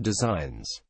designs.